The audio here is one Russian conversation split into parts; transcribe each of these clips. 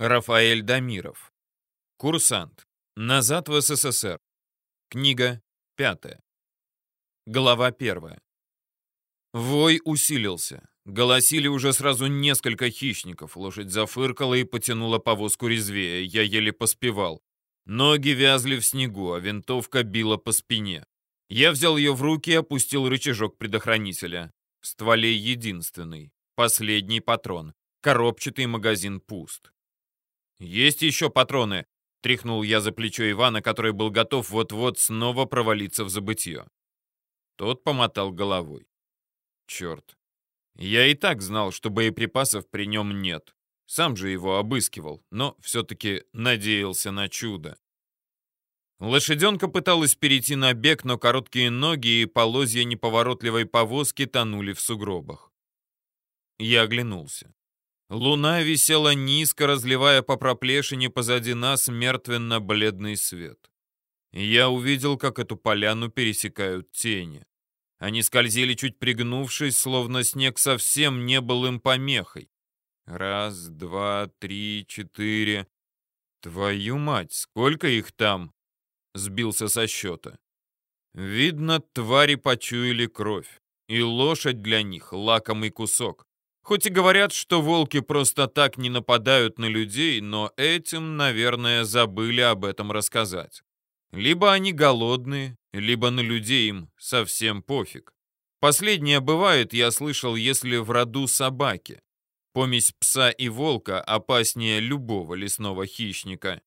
Рафаэль Дамиров. Курсант. Назад в СССР. Книга пятая. Глава первая. Вой усилился. Голосили уже сразу несколько хищников. Лошадь зафыркала и потянула повозку резвее. Я еле поспевал. Ноги вязли в снегу, а винтовка била по спине. Я взял ее в руки и опустил рычажок предохранителя. В стволе единственный. Последний патрон. Коробчатый магазин пуст. «Есть еще патроны!» — тряхнул я за плечо Ивана, который был готов вот-вот снова провалиться в забытье. Тот помотал головой. «Черт! Я и так знал, что боеприпасов при нем нет. Сам же его обыскивал, но все-таки надеялся на чудо. Лошаденка пыталась перейти на бег, но короткие ноги и полозья неповоротливой повозки тонули в сугробах. Я оглянулся. Луна висела низко, разливая по проплешине позади нас мертвенно-бледный свет. Я увидел, как эту поляну пересекают тени. Они скользили чуть пригнувшись, словно снег совсем не был им помехой. Раз, два, три, четыре. Твою мать, сколько их там? Сбился со счета. Видно, твари почуяли кровь. И лошадь для них — лакомый кусок. Хоть и говорят, что волки просто так не нападают на людей, но этим, наверное, забыли об этом рассказать. Либо они голодные, либо на людей им совсем пофиг. Последнее бывает, я слышал, если в роду собаки. Помесь пса и волка опаснее любого лесного хищника.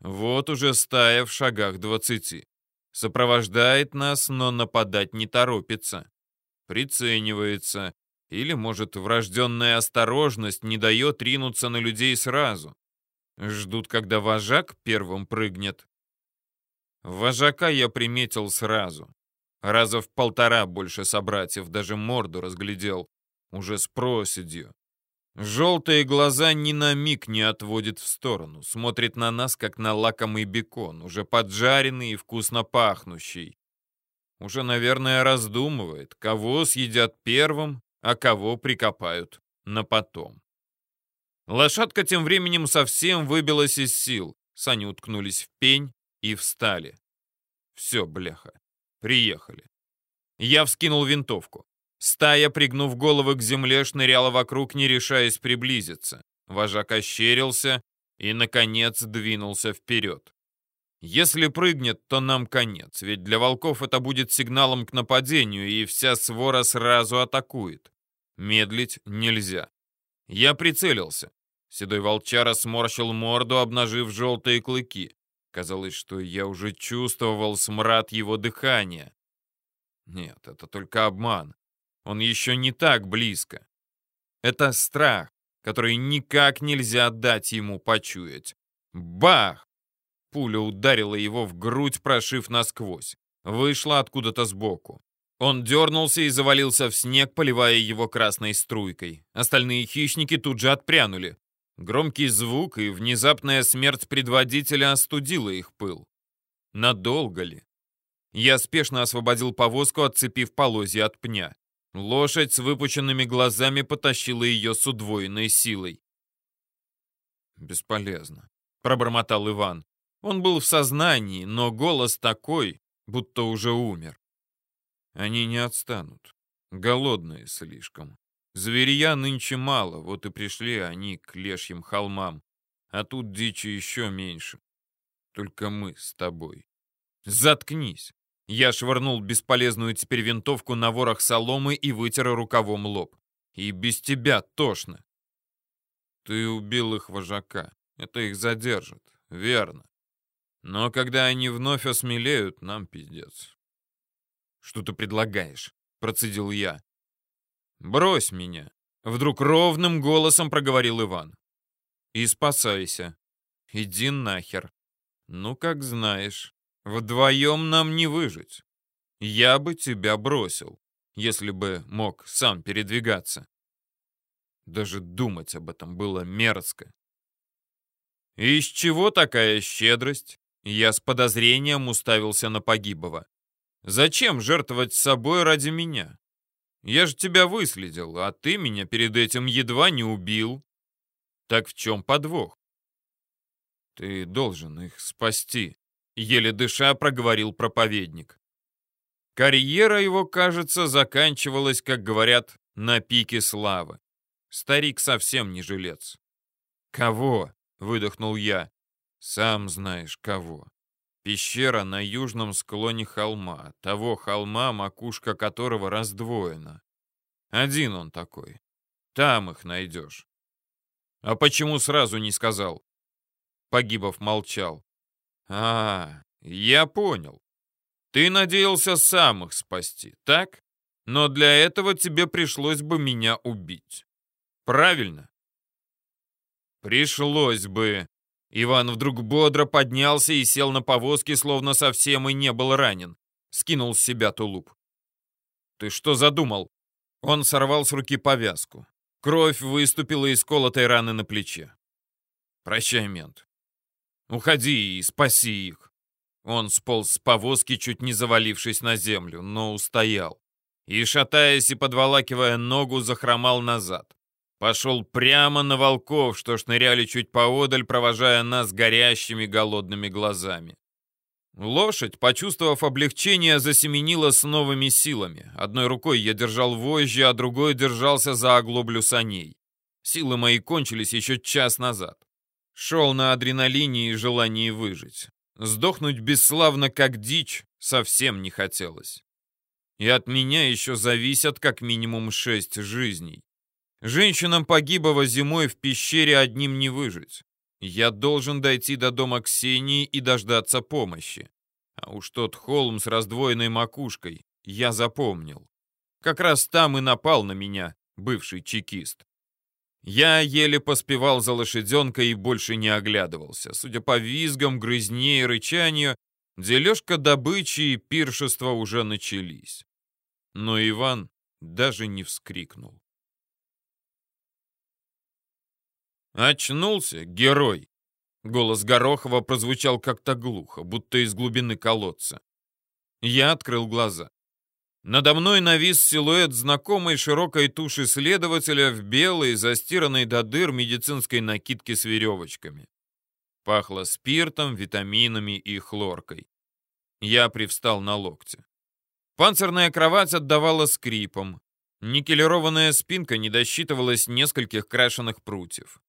Вот уже стая в шагах двадцати. Сопровождает нас, но нападать не торопится. Приценивается, или, может, врожденная осторожность не дает ринуться на людей сразу. Ждут, когда вожак первым прыгнет. Вожака я приметил сразу. Раза в полтора больше собратьев, даже морду разглядел. Уже с проседью. Желтые глаза ни на миг не отводит в сторону. Смотрит на нас, как на лакомый бекон, уже поджаренный и вкусно пахнущий. Уже, наверное, раздумывает, кого съедят первым, а кого прикопают на потом. Лошадка тем временем совсем выбилась из сил. Сани уткнулись в пень и встали. Все, бляха, приехали. Я вскинул винтовку. Стая, пригнув головы к земле, шныряла вокруг, не решаясь приблизиться. Вожак ощерился и, наконец, двинулся вперед. Если прыгнет, то нам конец, ведь для волков это будет сигналом к нападению, и вся свора сразу атакует. Медлить нельзя. Я прицелился. Седой волчара сморщил морду, обнажив желтые клыки. Казалось, что я уже чувствовал смрад его дыхания. Нет, это только обман. Он еще не так близко. Это страх, который никак нельзя дать ему почуять. Бах! Пуля ударила его в грудь, прошив насквозь. Вышла откуда-то сбоку. Он дернулся и завалился в снег, поливая его красной струйкой. Остальные хищники тут же отпрянули. Громкий звук и внезапная смерть предводителя остудила их пыл. Надолго ли? Я спешно освободил повозку, отцепив полозья от пня. Лошадь с выпученными глазами потащила ее с удвоенной силой. «Бесполезно», — пробормотал Иван. Он был в сознании, но голос такой, будто уже умер. Они не отстанут. Голодные слишком. Зверья нынче мало, вот и пришли они к лешьим холмам. А тут дичи еще меньше. Только мы с тобой. Заткнись. Я швырнул бесполезную теперь винтовку на ворох соломы и вытер рукавом лоб. И без тебя тошно. Ты убил их вожака. Это их задержит. Верно. Но когда они вновь осмелеют, нам пиздец. «Что ты предлагаешь?» — процедил я. «Брось меня!» — вдруг ровным голосом проговорил Иван. «И спасайся. Иди нахер. Ну, как знаешь, вдвоем нам не выжить. Я бы тебя бросил, если бы мог сам передвигаться». Даже думать об этом было мерзко. «Из чего такая щедрость?» Я с подозрением уставился на погибого. «Зачем жертвовать собой ради меня? Я же тебя выследил, а ты меня перед этим едва не убил. Так в чем подвох? Ты должен их спасти, еле дыша проговорил проповедник. Карьера его, кажется, заканчивалась, как говорят, на пике славы. Старик совсем не жилец. «Кого?» — выдохнул я. «Сам знаешь, кого. Пещера на южном склоне холма, того холма, макушка которого раздвоена. Один он такой. Там их найдешь». «А почему сразу не сказал?» Погибов молчал. «А, я понял. Ты надеялся сам их спасти, так? Но для этого тебе пришлось бы меня убить. Правильно?» «Пришлось бы». Иван вдруг бодро поднялся и сел на повозке, словно совсем и не был ранен. Скинул с себя тулуп. «Ты что задумал?» Он сорвал с руки повязку. Кровь выступила из колотой раны на плече. «Прощай, мент. Уходи и спаси их». Он сполз с повозки, чуть не завалившись на землю, но устоял. И, шатаясь и подволакивая ногу, захромал назад. Пошел прямо на волков, что шныряли чуть поодаль, провожая нас горящими голодными глазами. Лошадь, почувствовав облегчение, засеменила с новыми силами. Одной рукой я держал вожжи, а другой держался за оглоблю саней. Силы мои кончились еще час назад. Шел на адреналине и желании выжить. Сдохнуть бесславно, как дичь, совсем не хотелось. И от меня еще зависят как минимум шесть жизней. Женщинам погибого зимой в пещере одним не выжить. Я должен дойти до дома Ксении и дождаться помощи. А уж тот холм с раздвоенной макушкой я запомнил. Как раз там и напал на меня бывший чекист. Я еле поспевал за лошаденкой и больше не оглядывался. Судя по визгам, грызне и рычанию, дележка добычи и пиршества уже начались. Но Иван даже не вскрикнул. «Очнулся, герой!» Голос Горохова прозвучал как-то глухо, будто из глубины колодца. Я открыл глаза. Надо мной навис силуэт знакомой широкой туши следователя в белой, застиранной до дыр медицинской накидке с веревочками. Пахло спиртом, витаминами и хлоркой. Я привстал на локте. Панцирная кровать отдавала скрипом. Никелированная спинка не досчитывалась нескольких крашеных прутьев.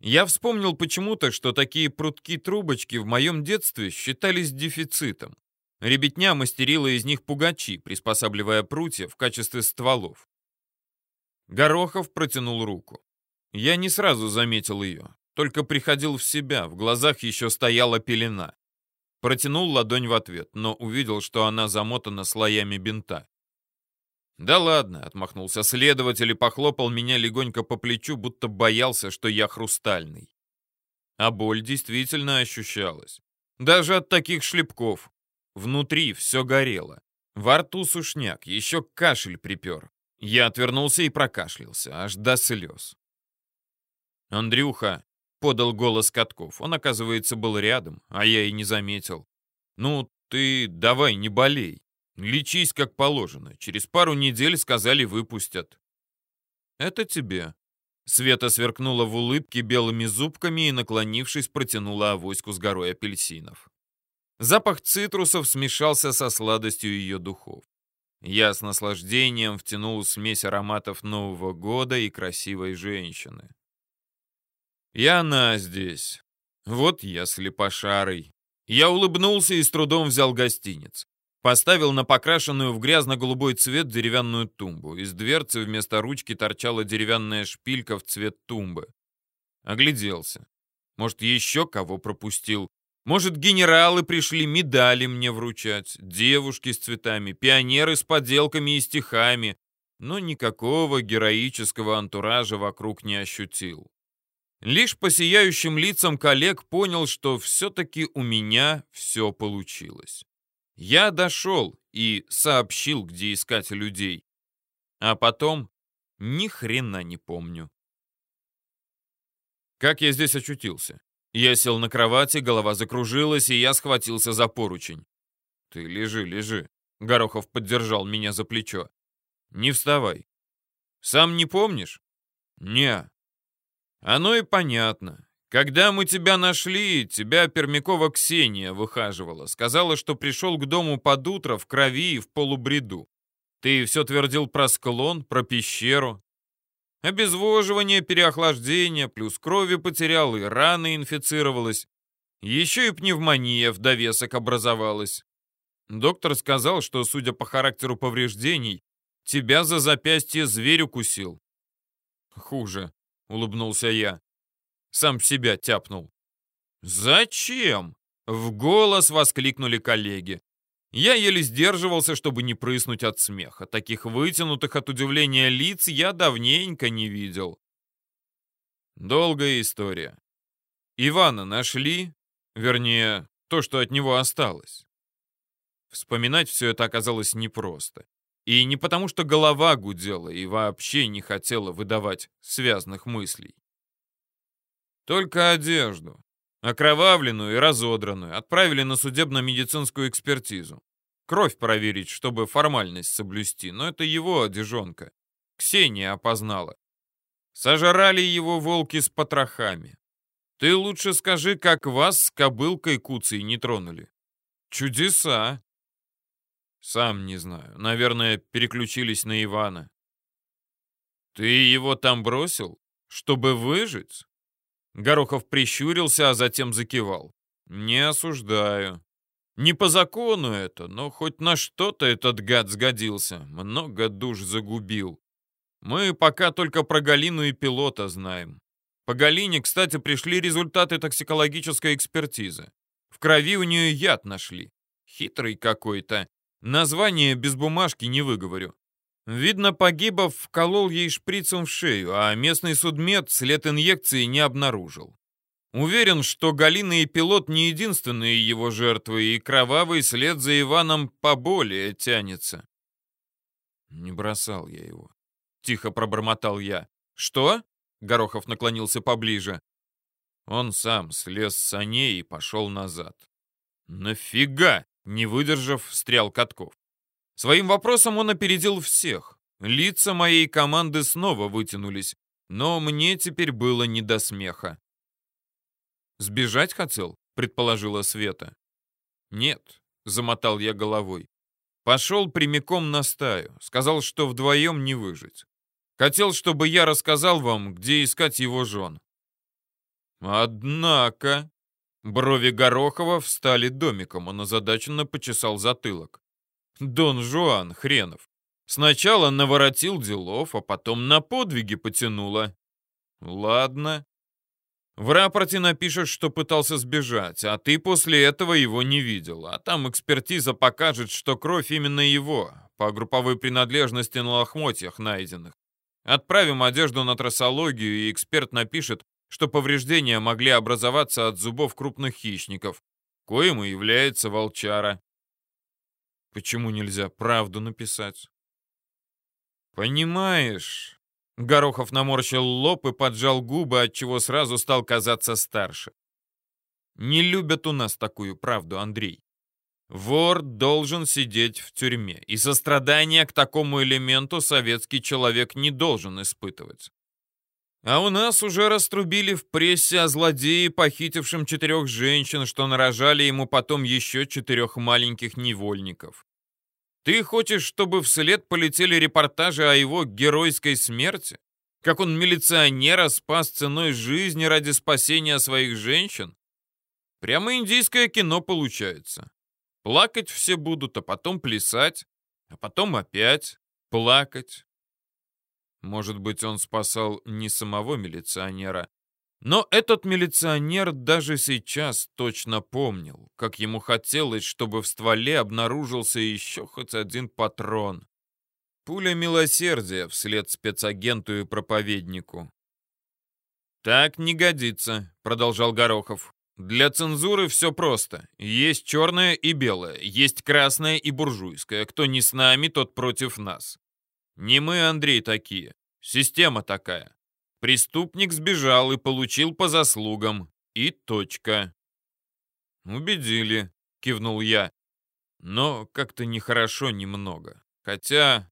Я вспомнил почему-то, что такие прутки-трубочки в моем детстве считались дефицитом. Ребятня мастерила из них пугачи, приспосабливая прутья в качестве стволов. Горохов протянул руку. Я не сразу заметил ее, только приходил в себя, в глазах еще стояла пелена. Протянул ладонь в ответ, но увидел, что она замотана слоями бинта. «Да ладно», — отмахнулся следователь и похлопал меня легонько по плечу, будто боялся, что я хрустальный. А боль действительно ощущалась. Даже от таких шлепков. Внутри все горело. Во рту сушняк, еще кашель припер. Я отвернулся и прокашлялся, аж до слез. «Андрюха», — подал голос Катков. Он, оказывается, был рядом, а я и не заметил. «Ну, ты давай не болей. Лечись как положено. Через пару недель, сказали, выпустят. Это тебе. Света сверкнула в улыбке белыми зубками и, наклонившись, протянула авоську с горой апельсинов. Запах цитрусов смешался со сладостью ее духов. Я с наслаждением втянул смесь ароматов Нового года и красивой женщины. И она здесь. Вот я слепошарый. Я улыбнулся и с трудом взял гостиниц. Поставил на покрашенную в грязно-голубой цвет деревянную тумбу. Из дверцы вместо ручки торчала деревянная шпилька в цвет тумбы. Огляделся. Может, еще кого пропустил? Может, генералы пришли медали мне вручать, девушки с цветами, пионеры с поделками и стихами, но никакого героического антуража вокруг не ощутил. Лишь по сияющим лицам коллег понял, что все-таки у меня все получилось. Я дошел и сообщил, где искать людей. А потом ни хрена не помню. Как я здесь очутился? Я сел на кровати, голова закружилась, и я схватился за поручень. Ты лежи, лежи. Горохов поддержал меня за плечо. Не вставай. Сам не помнишь? Не. Оно и понятно. Когда мы тебя нашли, тебя Пермякова Ксения выхаживала. Сказала, что пришел к дому под утро в крови и в полубреду. Ты все твердил про склон, про пещеру. Обезвоживание, переохлаждение, плюс крови потерял и раны инфицировалась. Еще и пневмония в довесок образовалась. Доктор сказал, что, судя по характеру повреждений, тебя за запястье зверь укусил. Хуже, улыбнулся я. Сам себя тяпнул. Зачем? В голос воскликнули коллеги. Я еле сдерживался, чтобы не прыснуть от смеха. Таких вытянутых от удивления лиц я давненько не видел. Долгая история. Ивана нашли, вернее, то, что от него осталось. Вспоминать все это оказалось непросто. И не потому, что голова гудела и вообще не хотела выдавать связных мыслей. Только одежду, Окровавленную и разодранную отправили на судебно-медицинскую экспертизу. Кровь проверить, чтобы формальность соблюсти, но это его одежонка. Ксения опознала. Сожрали его волки с потрохами. Ты лучше скажи, как вас с кобылкой куцей не тронули. Чудеса. Сам не знаю. Наверное, переключились на Ивана. Ты его там бросил, чтобы выжить? Горохов прищурился, а затем закивал. «Не осуждаю. Не по закону это, но хоть на что-то этот гад сгодился. Много душ загубил. Мы пока только про Галину и пилота знаем. По Галине, кстати, пришли результаты токсикологической экспертизы. В крови у нее яд нашли. Хитрый какой-то. Название без бумажки не выговорю. Видно, Погибов вколол ей шприцем в шею, а местный судмед след инъекции не обнаружил. Уверен, что Галина и пилот не единственные его жертвы, и кровавый след за Иваном поболее тянется. Не бросал я его. Тихо пробормотал я. Что? Горохов наклонился поближе. Он сам слез с саней и пошел назад. Нафига? Не выдержав, встрял Катков. Своим вопросом он опередил всех. Лица моей команды снова вытянулись, но мне теперь было не до смеха. «Сбежать хотел?» — предположила Света. «Нет», — замотал я головой. Пошел прямиком на стаю. Сказал, что вдвоем не выжить. Хотел, чтобы я рассказал вам, где искать его жен. Однако... Брови Горохова встали домиком, он озадаченно почесал затылок. Дон Жуан хренов. Сначала наворотил делов, а потом на подвиги потянуло. Ладно. В рапорте напишешь, что пытался сбежать, а ты после этого его не видел. А там экспертиза покажет, что кровь именно его, по групповой принадлежности на лохмотьях найденных. Отправим одежду на трассологию, и эксперт напишет, что повреждения могли образоваться от зубов крупных хищников, коим и является волчара. Почему нельзя правду написать? Понимаешь, Горохов наморщил лоб и поджал губы, отчего сразу стал казаться старше. Не любят у нас такую правду, Андрей. Вор должен сидеть в тюрьме, и сострадания к такому элементу советский человек не должен испытывать. А у нас уже раструбили в прессе о злодее, похитившем четырех женщин, что нарожали ему потом еще четырех маленьких невольников. Ты хочешь, чтобы вслед полетели репортажи о его геройской смерти? Как он милиционера спас ценой жизни ради спасения своих женщин? Прямо индийское кино получается. Плакать все будут, а потом плясать, а потом опять плакать. Может быть, он спасал не самого милиционера, но этот милиционер даже сейчас точно помнил, как ему хотелось, чтобы в стволе обнаружился еще хоть один патрон. Пуля милосердия вслед спецагенту и проповеднику. «Так не годится», — продолжал Горохов. «Для цензуры все просто. Есть черное и белое, есть красное и буржуйское. Кто не с нами, тот против нас. Не мы, Андрей, такие. Система такая. Преступник сбежал и получил по заслугам. И точка. «Убедили», — кивнул я. «Но как-то нехорошо немного. Хотя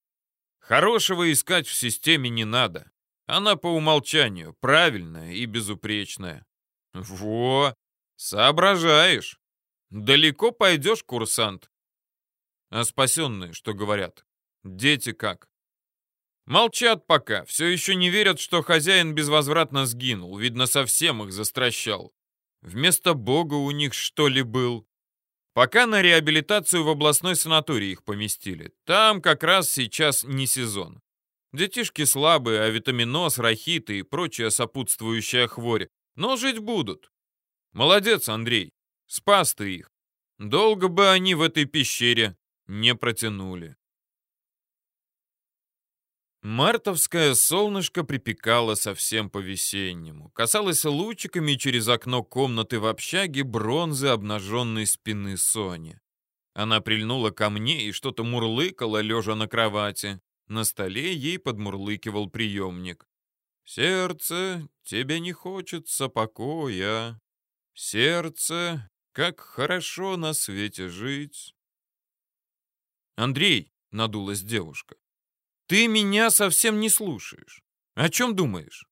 хорошего искать в системе не надо. Она по умолчанию правильная и безупречная. Во, соображаешь. Далеко пойдешь, курсант? А спасенные, что говорят? Дети как? Молчат пока, все еще не верят, что хозяин безвозвратно сгинул, видно, совсем их застращал. Вместо бога у них что ли был? Пока на реабилитацию в областной санаторий их поместили. Там как раз сейчас не сезон. Детишки слабые, а витаминоз, рахиты и прочая сопутствующая хворь. Но жить будут. Молодец, Андрей. Спас ты их. Долго бы они в этой пещере не протянули. Мартовское солнышко припекало совсем по-весеннему. Касалось лучиками через окно комнаты в общаге бронзы обнаженной спины Сони. Она прильнула ко мне и что-то мурлыкала, лежа на кровати. На столе ей подмурлыкивал приемник. «Сердце, тебе не хочется покоя. Сердце, как хорошо на свете жить». «Андрей», — надулась девушка, — «ты меня совсем не слушаешь. О чем думаешь?»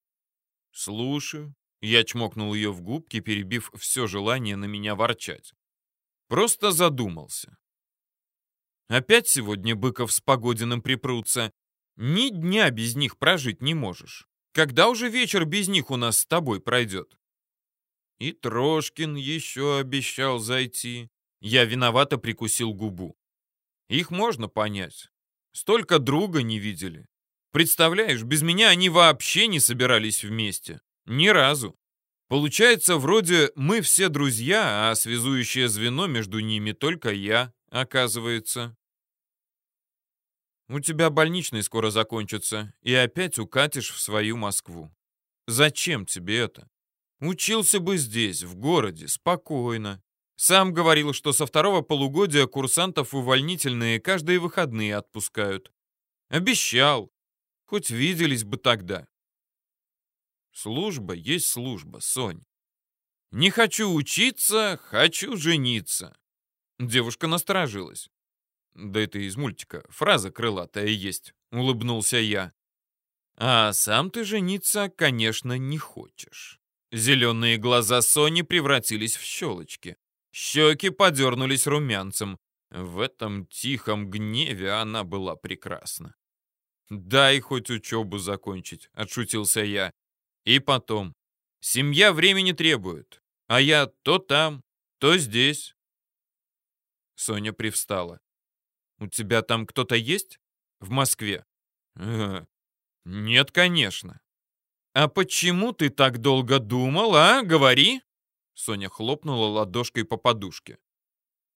«Слушаю». Я чмокнул ее в губки, перебив все желание на меня ворчать. Просто задумался. Опять сегодня Быков с Погодиным припрутся. Ни дня без них прожить не можешь. Когда уже вечер без них у нас с тобой пройдет? И Трошкин еще обещал зайти. Я виновато прикусил губу. Их можно понять. Столько друга не видели. Представляешь, без меня они вообще не собирались вместе. Ни разу. Получается, вроде мы все друзья, а связующее звено между ними только я оказывается. У тебя больничный скоро закончится, и опять укатишь в свою Москву. Зачем тебе это? Учился бы здесь, в городе, спокойно. Сам говорил, что со второго полугодия курсантов увольнительные каждые выходные отпускают. Обещал. Хоть виделись бы тогда. Служба есть служба, Сонь. Не хочу учиться, хочу жениться. Девушка насторожилась. Да это из мультика. Фраза крылатая есть. Улыбнулся я. А сам ты жениться, конечно, не хочешь. Зеленые глаза Сони превратились в щелочки. Щеки подернулись румянцем. В этом тихом гневе она была прекрасна. «Дай хоть учебу закончить», — отшутился я. «И потом. Семья времени требует, а я то там, то здесь. Соня привстала. «У тебя там кто-то есть? В Москве?» «Нет, конечно». «А почему ты так долго думал, а? Говори!» Соня хлопнула ладошкой по подушке.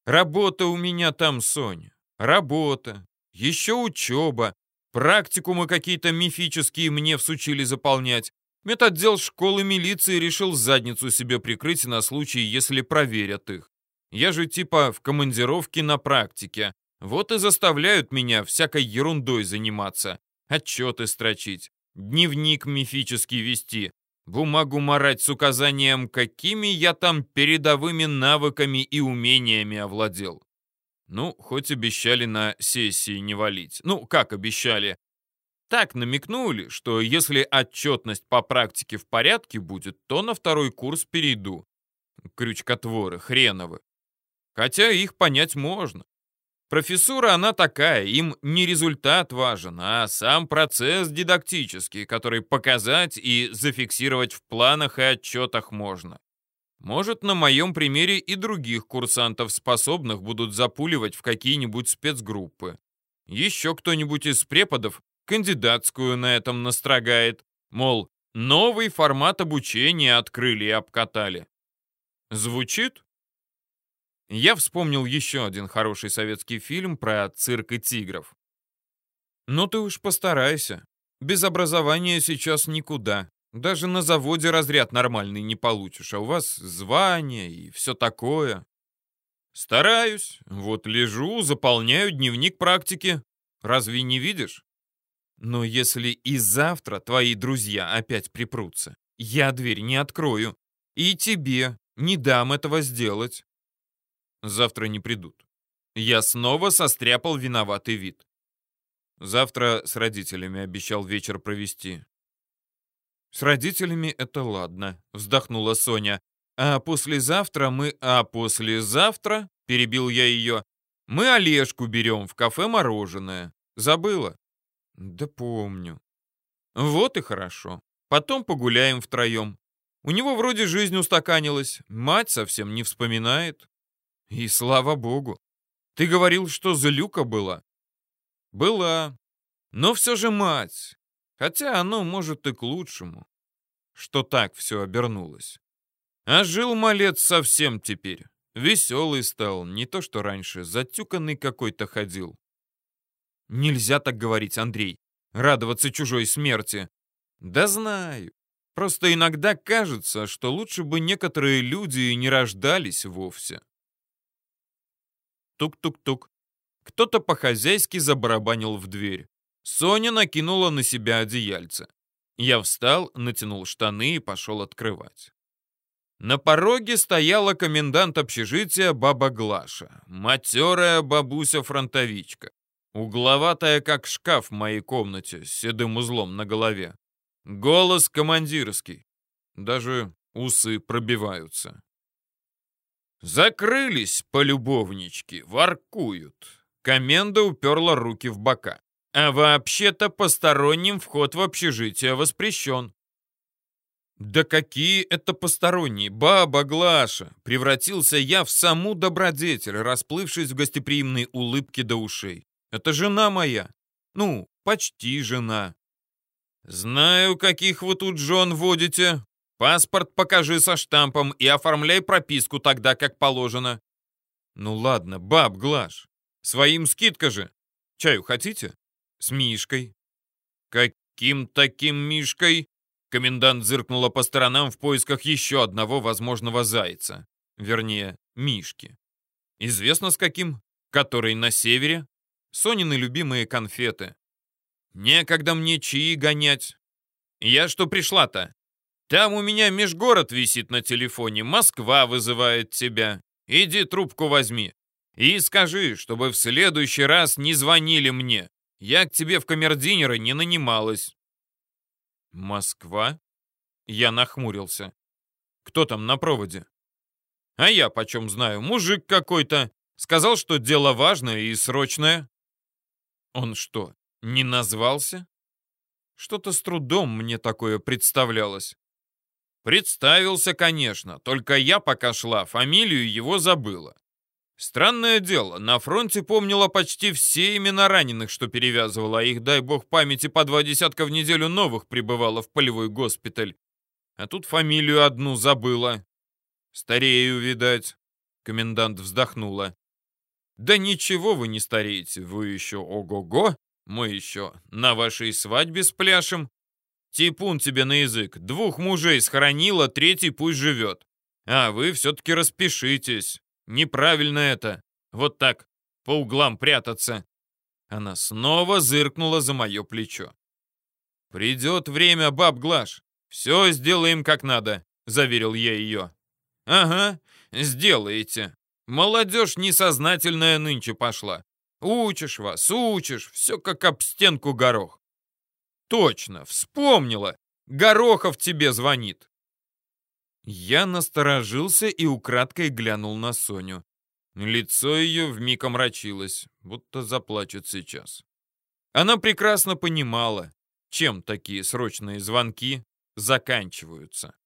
«Работа у меня там, Соня. Работа. Еще учеба. Практикумы какие-то мифические мне всучили заполнять. Медотдел школы милиции решил задницу себе прикрыть на случай, если проверят их. Я же типа в командировке на практике. Вот и заставляют меня всякой ерундой заниматься. Отчеты строчить, дневник мифический вести, бумагу марать с указанием, какими я там передовыми навыками и умениями овладел. Ну, хоть обещали на сессии не валить. Ну, как обещали? Так намекнули, что если отчетность по практике в порядке будет, то на второй курс перейду. Крючкотворы, хреновы. Хотя их понять можно. Профессура она такая, им не результат важен, а сам процесс дидактический, который показать и зафиксировать в планах и отчетах можно. Может, на моем примере и других курсантов, способных будут запуливать в какие-нибудь спецгруппы. Еще кто-нибудь из преподов кандидатскую на этом настрогает, мол, новый формат обучения открыли и обкатали. Звучит? Я вспомнил еще один хороший советский фильм про цирк и тигров. Ну ты уж постарайся. Без образования сейчас никуда. Даже на заводе разряд нормальный не получишь, а у вас звание и все такое. Стараюсь. Вот лежу, заполняю дневник практики. Разве не видишь? Но если и завтра твои друзья опять припрутся, я дверь не открою. И тебе не дам этого сделать. Завтра не придут. Я снова состряпал виноватый вид. Завтра с родителями обещал вечер провести. С родителями это ладно, вздохнула Соня. А послезавтра мы... А послезавтра, перебил я ее, мы Олежку берем в кафе мороженое. Забыла? Да помню. Вот и хорошо. Потом погуляем втроем. У него вроде жизнь устаканилась. Мать совсем не вспоминает. И слава богу. Ты говорил, что злюка была. Была. Но все же мать. Хотя оно, может, и к лучшему, что так все обернулось. А жил малец совсем теперь. Веселый стал, не то что раньше, затюканный какой-то ходил. Нельзя так говорить, Андрей. Радоваться чужой смерти. Да знаю. Просто иногда кажется, что лучше бы некоторые люди не рождались вовсе. Тук-тук-тук. Кто-то по-хозяйски забарабанил в дверь. Соня накинула на себя одеяльце. Я встал, натянул штаны и пошел открывать. На пороге стояла комендант общежития баба Глаша, матерая бабуся-фронтовичка, угловатая, как шкаф в моей комнате, с седым узлом на голове. Голос командирский, даже усы пробиваются. Закрылись полюбовнички, воркуют. Коменда уперла руки в бока. А вообще-то посторонним вход в общежитие воспрещен. «Да какие это посторонние! Баба Глаша!» Превратился я в саму добродетель, расплывшись в гостеприимной улыбке до ушей. «Это жена моя. Ну, почти жена». «Знаю, каких вы тут жен водите. Паспорт покажи со штампом и оформляй прописку тогда, как положено». «Ну ладно, баб Глаш, своим скидка же. Чаю хотите?» «С Мишкой». «Каким таким Мишкой?» Комендант зыркнула по сторонам в поисках еще одного возможного зайца. Вернее, Мишки. Известно с каким? Который на севере? Сонины любимые конфеты. Некогда мне чаи гонять. Я что пришла-то? Там у меня межгород висит на телефоне, Москва вызывает тебя. Иди трубку возьми. И скажи, чтобы в следующий раз не звонили мне. Я к тебе в камердинеры не нанималась. «Москва?» Я нахмурился. «Кто там на проводе?» «А я почем знаю, мужик какой-то. Сказал, что дело важное и срочное». «Он что, не назвался?» Что-то с трудом мне такое представлялось. Представился, конечно, только я пока шла, фамилию его забыла. Странное дело, на фронте помнила почти все имена раненых, что перевязывала, а их, дай бог памяти, по два десятка в неделю новых прибывало в полевой госпиталь. А тут фамилию одну забыла. Старею, видать. Комендант вздохнула. Да ничего вы не стареете, вы еще ого-го, мы еще на вашей свадьбе спляшем. Типун тебе на язык, двух мужей схоронила, третий пусть живет. А вы все-таки распишитесь. Неправильно это. Вот так, по углам прятаться. Она снова зыркнула за мое плечо. «Придет время, баб Глаш. Все сделаем как надо», — заверил я ее. «Ага, сделаете. Молодежь несознательная нынче пошла. Учишь вас, учишь, все как об стенку горох». «Точно, вспомнила. Горохов тебе звонит». Я насторожился и украдкой глянул на Соню. Лицо ее вмиг омрачилось, будто заплачет сейчас. Она прекрасно понимала, чем такие срочные звонки заканчиваются.